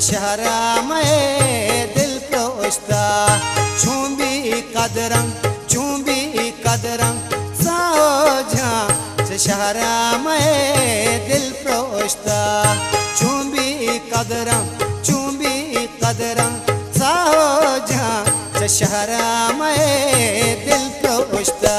दशहरा मै दिल पोस्ता छूबी कदरम छूबी कदरम, साझा दशहरा मै दिल पोस्ता छूबी कदरम छूबी कदरम, साझा दशहरा मै दिल पोस्ता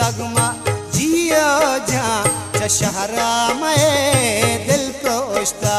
तगमा जियो जा चशहरा मैं दिल कोष्टा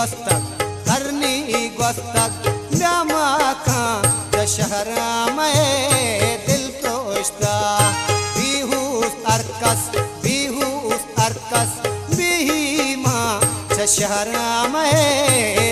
धरनी करनी गोस्तक का दशहरा में दिल तोशता बीहूस अर्कस बीहूस अर्कस, बीही माँ, दशहरा में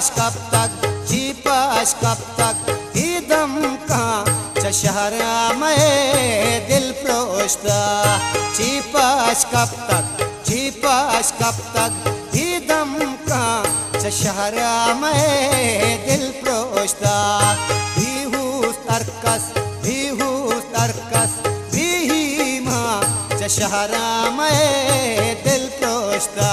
चीपाश कब तक? चीपाश कब तक? ईदम का शहरा में दिल प्रोश्ता चीपाश कब तक? चीपाश कब तक? ईदम का शहरा में दिल प्रोस्ता। प्रोश्ता बीहूस तरकस बीहूस तरकस बीमा शहरा में। दिल प्रोश्ता